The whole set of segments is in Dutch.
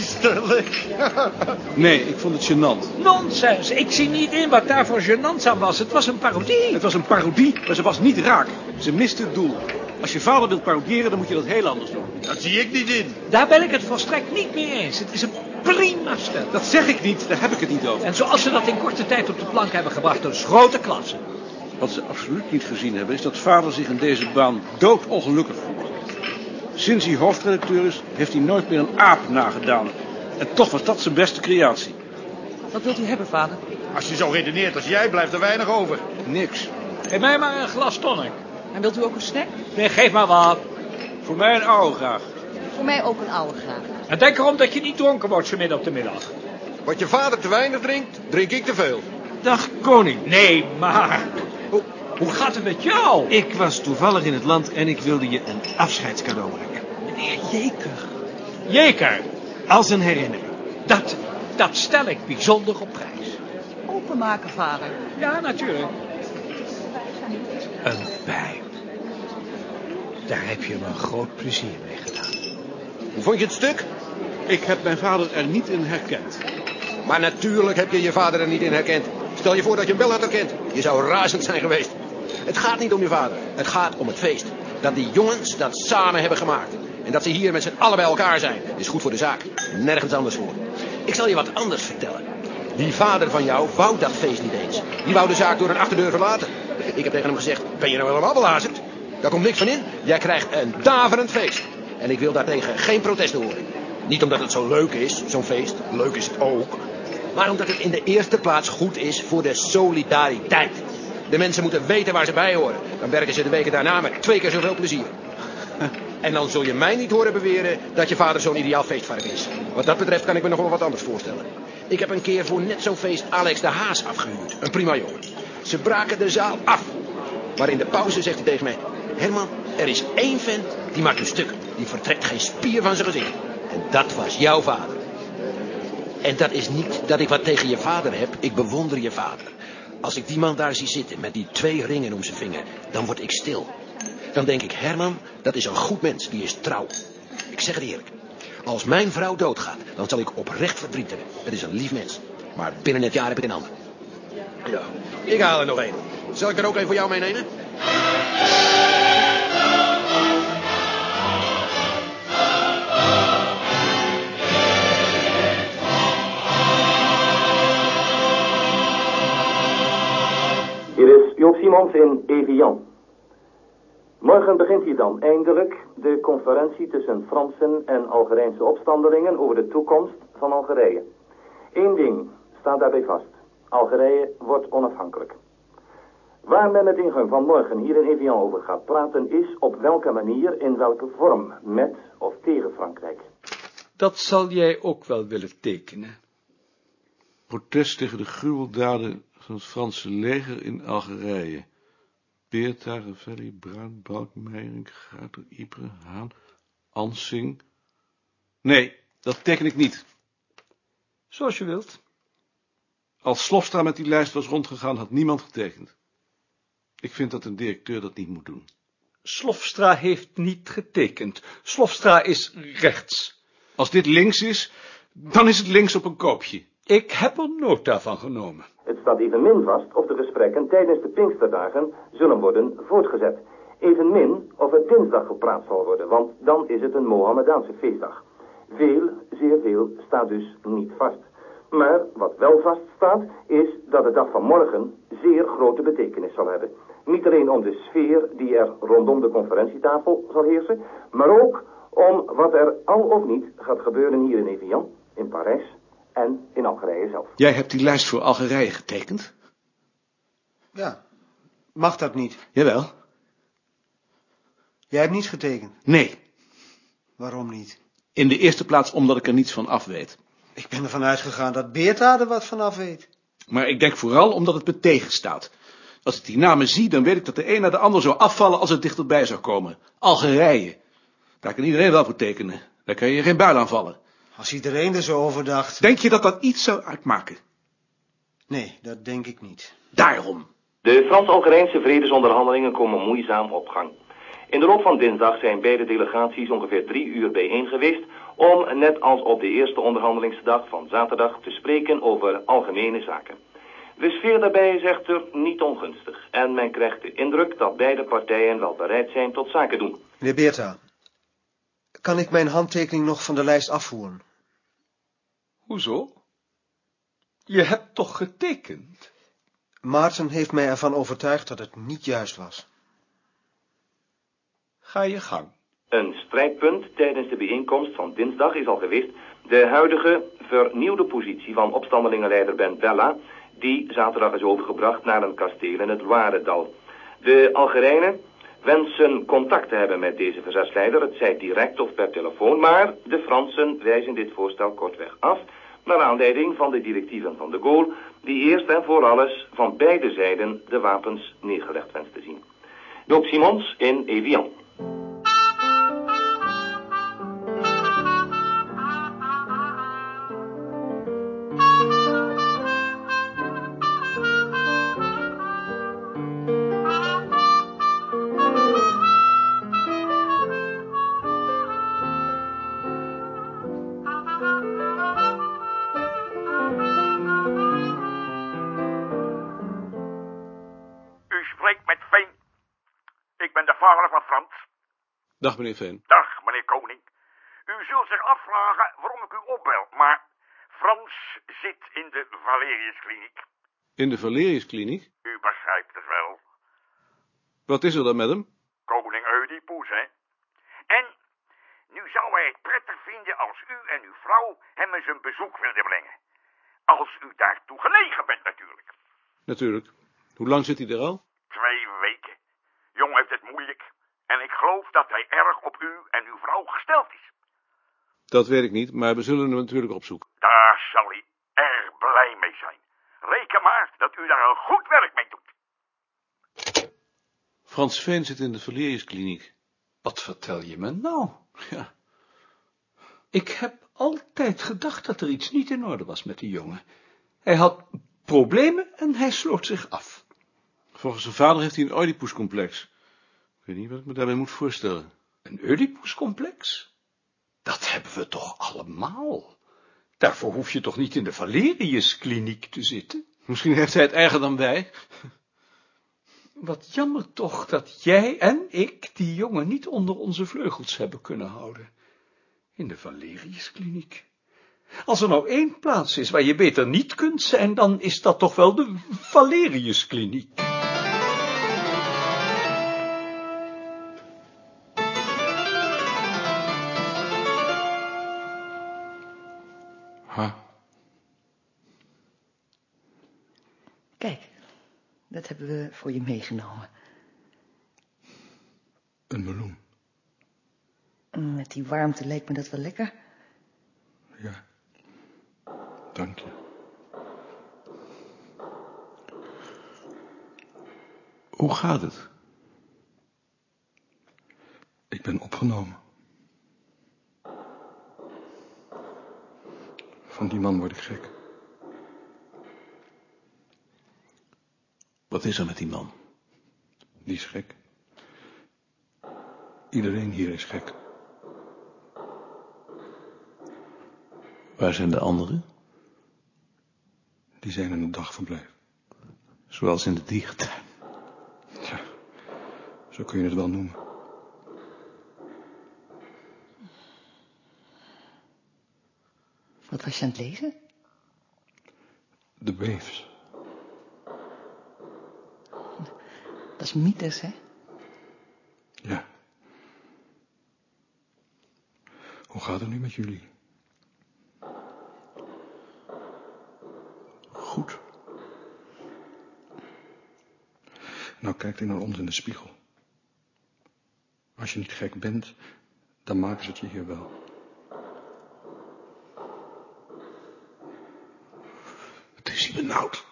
Meesterlijk? Nee, ik vond het gênant. Nonsens. Ik zie niet in wat daar voor gênants aan was. Het was een parodie. Het was een parodie, maar ze was niet raak. Ze miste het doel. Als je vader wilt parodiëren, dan moet je dat heel anders doen. Dat zie ik niet in. Daar ben ik het volstrekt niet mee eens. Het is een prima stel. Dat zeg ik niet, daar heb ik het niet over. En zoals ze dat in korte tijd op de plank hebben gebracht, dat is grote klasse. Wat ze absoluut niet gezien hebben, is dat vader zich in deze baan doodongelukkig voelt. Sinds hij hoofdredacteur is, heeft hij nooit meer een aap nagedaan. En toch was dat zijn beste creatie. Wat wilt u hebben, vader? Als je zo redeneert als jij, blijft er weinig over. Niks. Geef mij maar een glas tonic. En wilt u ook een snack? Nee, geef maar wat. Voor mij een oude graag. Voor mij ook een oude graag. En denk erom dat je niet dronken wordt vanmiddag op de middag. Wat je vader te weinig drinkt, drink ik te veel. Dag, koning. Nee, maar... Hoe, gaat het met jou? Ik was toevallig in het land en ik wilde je een afscheidscadeau maken. Meneer Jeker. Jeker, Als een herinnering. dat, dat stel ik bijzonder op prijs. Openmaken, vader. Ja, natuurlijk. Een pijp. Daar heb je me een groot plezier mee gedaan. Hoe vond je het stuk? Ik heb mijn vader er niet in herkend. Maar natuurlijk heb je je vader er niet in herkend. Stel je voor dat je hem wel had herkend. Je zou razend zijn geweest. Het gaat niet om je vader. Het gaat om het feest. Dat die jongens dat samen hebben gemaakt. En dat ze hier met z'n allen bij elkaar zijn. Is goed voor de zaak. Nergens anders voor. Ik zal je wat anders vertellen. Die vader van jou wou dat feest niet eens. Die wou de zaak door een achterdeur verlaten. Ik heb tegen hem gezegd, ben je nou helemaal belazerd? Daar komt niks van in. Jij krijgt een daverend feest. En ik wil daartegen geen protesten horen. Niet omdat het zo leuk is, zo'n feest. Leuk is het ook. Maar omdat het in de eerste plaats goed is voor de solidariteit. De mensen moeten weten waar ze bij horen. Dan werken ze de weken daarna met twee keer zoveel plezier. En dan zul je mij niet horen beweren dat je vader zo'n ideaal feestvark is. Wat dat betreft kan ik me nog wel wat anders voorstellen. Ik heb een keer voor net zo'n feest Alex de Haas afgehuurd. Een prima jongen. Ze braken de zaal af. Maar in de pauze zegt hij tegen mij... Herman, er is één vent die maakt een stuk. Die vertrekt geen spier van zijn gezicht. En dat was jouw vader. En dat is niet dat ik wat tegen je vader heb. Ik bewonder je vader. Als ik die man daar zie zitten met die twee ringen om zijn vinger, dan word ik stil. Dan denk ik, Herman, dat is een goed mens, die is trouw. Ik zeg het eerlijk. Als mijn vrouw doodgaat, dan zal ik oprecht verdriet hebben. Het is een lief mens. Maar binnen het jaar heb ik een ander. Ja, ik haal er nog één. Zal ik er ook een voor jou meenemen? Simons in Evian. Morgen begint hier dan eindelijk de conferentie tussen Fransen en Algerijnse opstandelingen over de toekomst van Algerije. Eén ding staat daarbij vast. Algerije wordt onafhankelijk. Waar men met ingang van morgen hier in Evian over gaat praten is op welke manier, in welke vorm, met of tegen Frankrijk. Dat zal jij ook wel willen tekenen. Protest tegen de gruweldaden van het Franse leger in Algerije. Beerta, Ravelli, Bruin, Balk, Meijering, Gruiter, Ypres, Haan, Ansing. Nee, dat teken ik niet. Zoals je wilt. Als Slofstra met die lijst was rondgegaan, had niemand getekend. Ik vind dat een directeur dat niet moet doen. Slofstra heeft niet getekend. Slofstra is rechts. Als dit links is, dan is het links op een koopje. Ik heb er nota van genomen. Het staat evenmin vast of de gesprekken tijdens de Pinksterdagen zullen worden voortgezet. Evenmin of er dinsdag gepraat zal worden, want dan is het een Mohammedaanse feestdag. Veel, zeer veel, staat dus niet vast. Maar wat wel vaststaat, is dat de dag van morgen zeer grote betekenis zal hebben. Niet alleen om de sfeer die er rondom de conferentietafel zal heersen, maar ook om wat er al of niet gaat gebeuren hier in Evian, in Parijs en in Algerije zelf. Jij hebt die lijst voor Algerije getekend? Ja, mag dat niet? Jawel. Jij hebt niet getekend. Nee. Waarom niet? In de eerste plaats omdat ik er niets van af weet. Ik ben ervan uitgegaan dat Beerta er wat vanaf weet. Maar ik denk vooral omdat het me tegenstaat. Als ik die namen zie, dan weet ik dat de een naar de ander zou afvallen als het dichterbij zou komen. Algerije. Daar kan iedereen wel voor tekenen. Daar kan je geen buil aan vallen. Als iedereen er zo over dacht. Denk je dat dat iets zou uitmaken? Nee, dat denk ik niet. Daarom. De Frans-Algerijnse vredesonderhandelingen komen moeizaam op gang. In de loop van dinsdag zijn beide delegaties ongeveer drie uur bijeen geweest om, net als op de eerste onderhandelingsdag van zaterdag, te spreken over algemene zaken. De sfeer daarbij is echter niet ongunstig en men krijgt de indruk dat beide partijen wel bereid zijn tot zaken doen. Meneer Beerta, kan ik mijn handtekening nog van de lijst afvoeren? Hoezo? Je hebt toch getekend? Maarten heeft mij ervan overtuigd dat het niet juist was. Ga je gang. Een strijdpunt tijdens de bijeenkomst van dinsdag is al geweest de huidige vernieuwde positie van opstandelingenleider Ben Bella, die zaterdag is overgebracht naar een kasteel in het Loiredal. De Algerijnen wensen contact te hebben met deze verzetsleider, het zij direct of per telefoon, maar de Fransen wijzen dit voorstel kortweg af, naar aanleiding van de directieven van de Gaulle, die eerst en voor alles van beide zijden de wapens neergelegd wenst te zien. Doop Simons in Evian. Dag, meneer Veen. Dag, meneer Koning. U zult zich afvragen waarom ik u opbel, maar Frans zit in de Valeriuskliniek. In de Valeriuskliniek? U begrijpt het wel. Wat is er dan met hem? Koning Oedipus, hè? En nu zou hij het prettig vinden als u en uw vrouw hem eens een bezoek wilden brengen. Als u daartoe genegen bent natuurlijk. Natuurlijk. Hoe lang zit hij er al? Twee weken. Jong heeft het moeilijk. En ik geloof dat hij erg op u en uw vrouw gesteld is. Dat weet ik niet, maar we zullen hem natuurlijk opzoeken. Daar zal hij erg blij mee zijn. Reken maar dat u daar een goed werk mee doet. Frans Veen zit in de Valeriuskliniek. Wat vertel je me nou? Ja. Ik heb altijd gedacht dat er iets niet in orde was met die jongen. Hij had problemen en hij sloot zich af. Volgens zijn vader heeft hij een Oedipus-complex. Ik weet niet wat ik me daarbij moet voorstellen. Een Oedipus-complex? Dat hebben we toch allemaal? Daarvoor hoef je toch niet in de Valerius-kliniek te zitten? Misschien heeft hij het erger dan wij. Wat jammer toch dat jij en ik die jongen niet onder onze vleugels hebben kunnen houden. In de Valerius-kliniek. Als er nou één plaats is waar je beter niet kunt zijn, dan is dat toch wel de Valerius-kliniek. Dat hebben we voor je meegenomen. Een meloen. Met die warmte leek me dat wel lekker. Ja. Dank je. Hoe gaat het? Ik ben opgenomen. Van die man word ik gek. Wat is er met die man? Die is gek. Iedereen hier is gek. Waar zijn de anderen? Die zijn in het dagverblijf. Zoals in de dierentuin. Ja, zo kun je het wel noemen. Wat was je aan het lezen? De Waves. Dat is mythes, hè? Ja. Hoe gaat het nu met jullie? Goed. Nou, kijk dan naar ons in de spiegel. Als je niet gek bent, dan maken ze het je hier wel. Het is hier benauwd.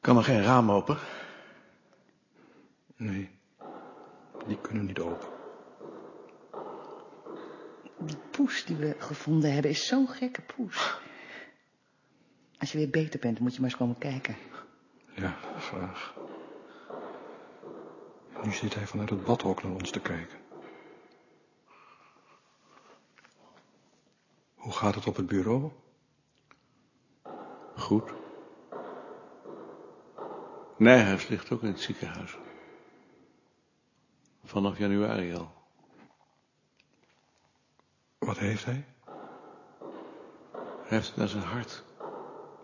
Kan er geen raam open? Nee, die kunnen niet open. Die poes die we gevonden hebben is zo'n gekke poes. Als je weer beter bent, moet je maar eens komen kijken. Ja, graag. Nu zit hij vanuit het badhok naar ons te kijken. Hoe gaat het op het bureau? Goed. Nijhuis ligt ook in het ziekenhuis. Vanaf januari al. Wat heeft hij? Hij heeft het naar zijn hart.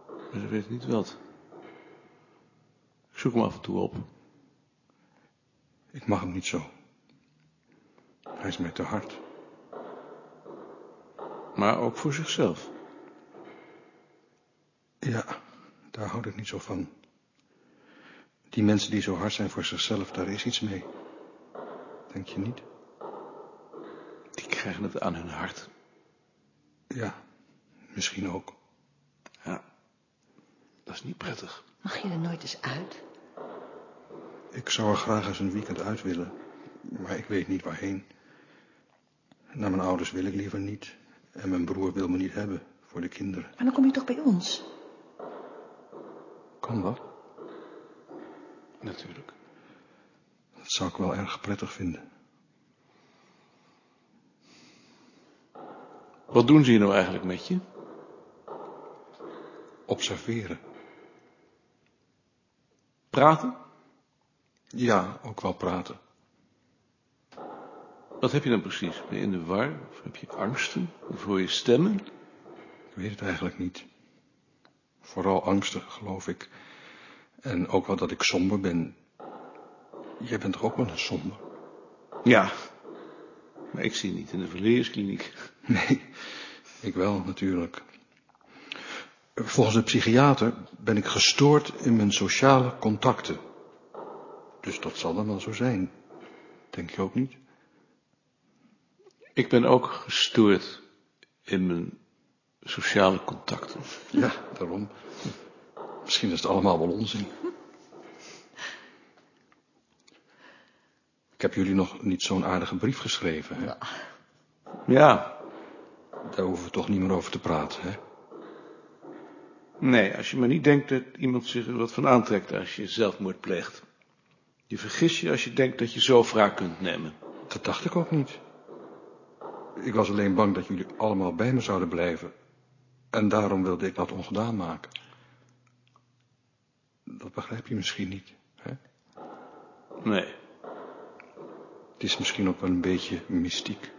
Maar ze weet niet wat. Ik zoek hem af en toe op. Ik mag hem niet zo. Hij is mij te hard. Maar ook voor zichzelf. Ja, daar houd ik niet zo van. Die mensen die zo hard zijn voor zichzelf, daar is iets mee. Denk je niet? Die krijgen het aan hun hart. Ja, misschien ook. Ja, dat is niet prettig. Mag je er nooit eens uit? Ik zou er graag eens een weekend uit willen, maar ik weet niet waarheen. Naar mijn ouders wil ik liever niet. En mijn broer wil me niet hebben voor de kinderen. Maar dan kom je toch bij ons? Kan dat? Natuurlijk. Dat zou ik wel erg prettig vinden. Wat doen ze hier nou eigenlijk met je? Observeren. Praten? Ja, ook wel praten. Wat heb je dan precies? Ben je in de war? Of heb je angsten? Of hoor je stemmen? Ik weet het eigenlijk niet. Vooral angstig, geloof ik. En ook wel dat ik somber ben. Jij bent toch ook wel een somber? Ja. Maar ik zie niet in de verleerskliniek. Nee, ik wel natuurlijk. Volgens de psychiater ben ik gestoord in mijn sociale contacten. Dus dat zal dan wel zo zijn. Denk je ook niet? Ik ben ook gestoord in mijn sociale contacten. Ja, daarom. Misschien is het allemaal wel onzin. Ik heb jullie nog niet zo'n aardige brief geschreven, hè? Ja. Daar hoeven we toch niet meer over te praten, hè? Nee, als je maar niet denkt dat iemand zich er wat van aantrekt als je zelfmoord pleegt. Je vergis je als je denkt dat je zo wraak kunt nemen. Dat dacht ik ook niet. Ik was alleen bang dat jullie allemaal bij me zouden blijven. En daarom wilde ik dat ongedaan maken. Dat begrijp je misschien niet, hè? Nee. Het is misschien ook wel een beetje mystiek.